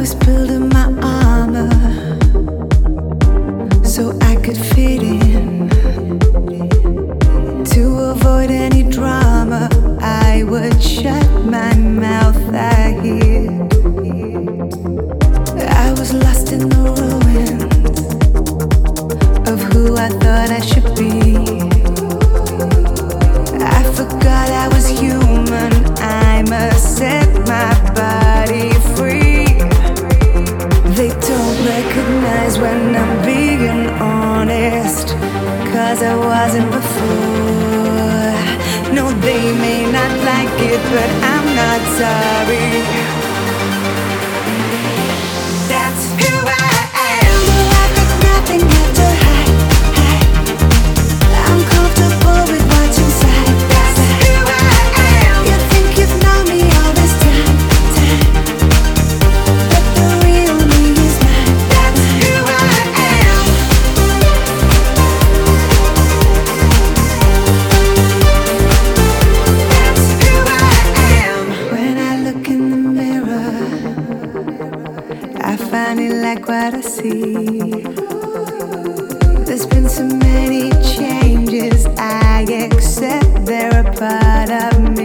was building my armor so I could fit in. To avoid any drama, I would shut my mouth. I hid. I was lost in the ruins of who I thought I should be. When I'm being honest. Cause I wasn't before. No, they may not like it, but I'm not sorry. like what I see. There's been so many changes, I accept they're a part of me.